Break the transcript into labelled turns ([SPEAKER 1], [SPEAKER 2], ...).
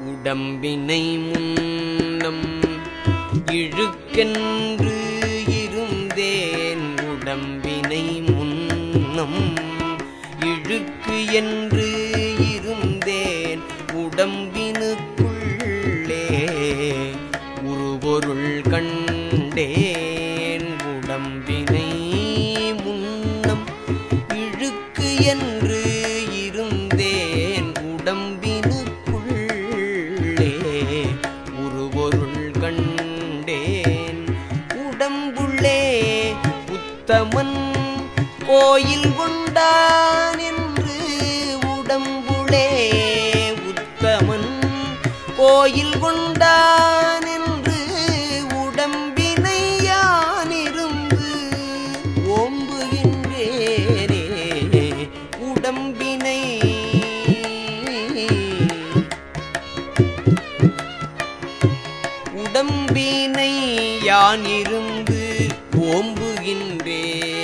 [SPEAKER 1] உடம்பினை முன்னம் இழுக்கென்று இருந்தேன். உடம்பினை முன்னம் இழுக்கு என்று இருந்தேன். உடம்பினுக்குள்ளே உருபொருள் கண்டேன். உடம்பினை முன்னம் இழுக்கு என்று இருந்தேன். உடம்பின் உருவொருள் கண்டேன். உடம்புள்ளே உத்தமன் கோயில் கொண்டான் என்று உடம்புளே உத்தமன் கோயில் கொண்டான் உடம்பினை யான் இருந்து ஓம்புகின்றேன்